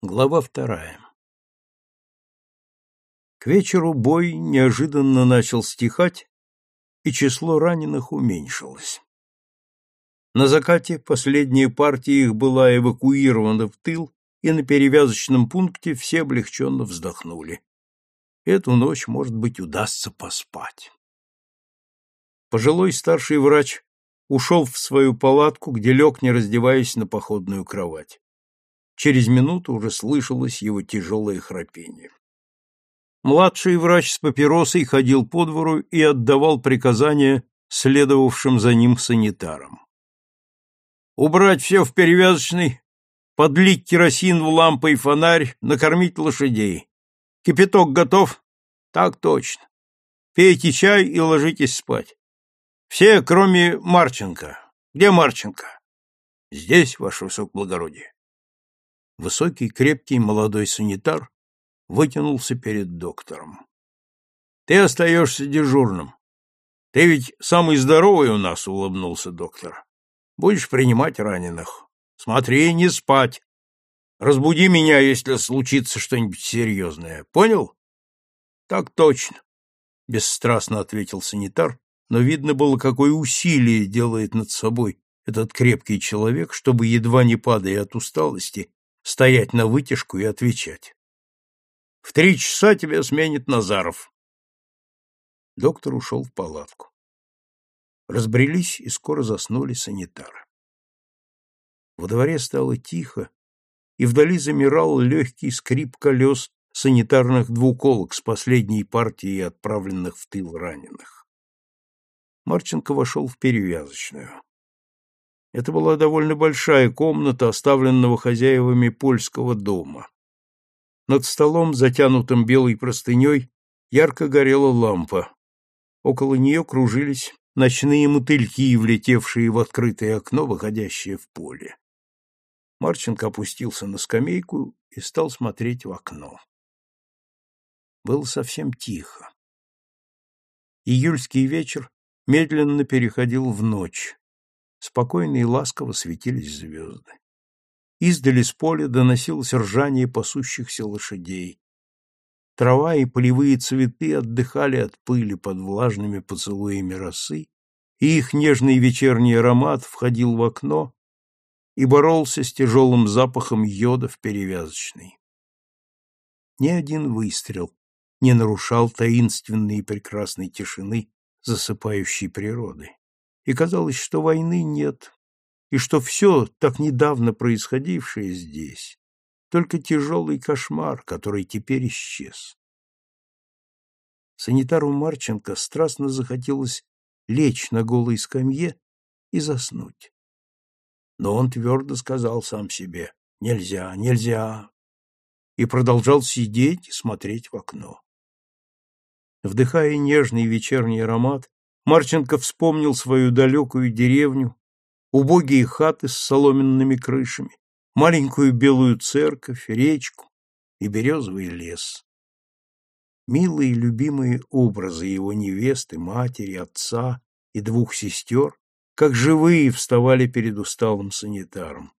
Глава вторая К вечеру бой неожиданно начал стихать, и число раненых уменьшилось. На закате последняя партия их была эвакуирована в тыл, и на перевязочном пункте все облегченно вздохнули. Эту ночь, может быть, удастся поспать. Пожилой старший врач ушел в свою палатку, где лег, не раздеваясь, на походную кровать. Через минуту уже слышалось его тяжелое храпение. Младший врач с папиросой ходил по двору и отдавал приказания следовавшим за ним санитарам. «Убрать все в перевязочный, подлить керосин в лампы и фонарь, накормить лошадей. Кипяток готов? Так точно. Пейте чай и ложитесь спать. Все, кроме Марченко. Где Марченко? Здесь, ваше высокоблагородие. Высокий, крепкий, молодой санитар вытянулся перед доктором. Ты остаешься дежурным. Ты ведь самый здоровый у нас, улыбнулся доктор. Будешь принимать раненых. Смотри, не спать. Разбуди меня, если случится что-нибудь серьезное. Понял? Так точно, бесстрастно ответил санитар, но видно было, какое усилие делает над собой этот крепкий человек, чтобы едва не падая от усталости, стоять на вытяжку и отвечать. В три часа тебя сменит Назаров. Доктор ушел в палатку. Разбрелись и скоро заснули санитары. Во дворе стало тихо, и вдали замирал легкий скрип колес санитарных двуколок с последней партией отправленных в тыл раненых. Марченко вошел в перевязочную. Это была довольно большая комната, оставленного хозяевами польского дома. Над столом, затянутым белой простыней, ярко горела лампа. Около нее кружились ночные мотыльки, влетевшие в открытое окно, выходящее в поле. Марченко опустился на скамейку и стал смотреть в окно. Было совсем тихо. Июльский вечер медленно переходил в ночь. Спокойно и ласково светились звезды. Издали с поля доносилось ржание пасущихся лошадей. Трава и полевые цветы отдыхали от пыли под влажными поцелуями росы, и их нежный вечерний аромат входил в окно и боролся с тяжелым запахом йода в перевязочной. Ни один выстрел не нарушал таинственной и прекрасной тишины засыпающей природы и казалось, что войны нет, и что все, так недавно происходившее здесь, только тяжелый кошмар, который теперь исчез. Санитару Марченко страстно захотелось лечь на голой скамье и заснуть. Но он твердо сказал сам себе «Нельзя, нельзя!» и продолжал сидеть и смотреть в окно. Вдыхая нежный вечерний аромат, Марченко вспомнил свою далекую деревню, убогие хаты с соломенными крышами, маленькую белую церковь, речку и березовый лес. Милые любимые образы его невесты, матери, отца и двух сестер, как живые, вставали перед усталым санитаром.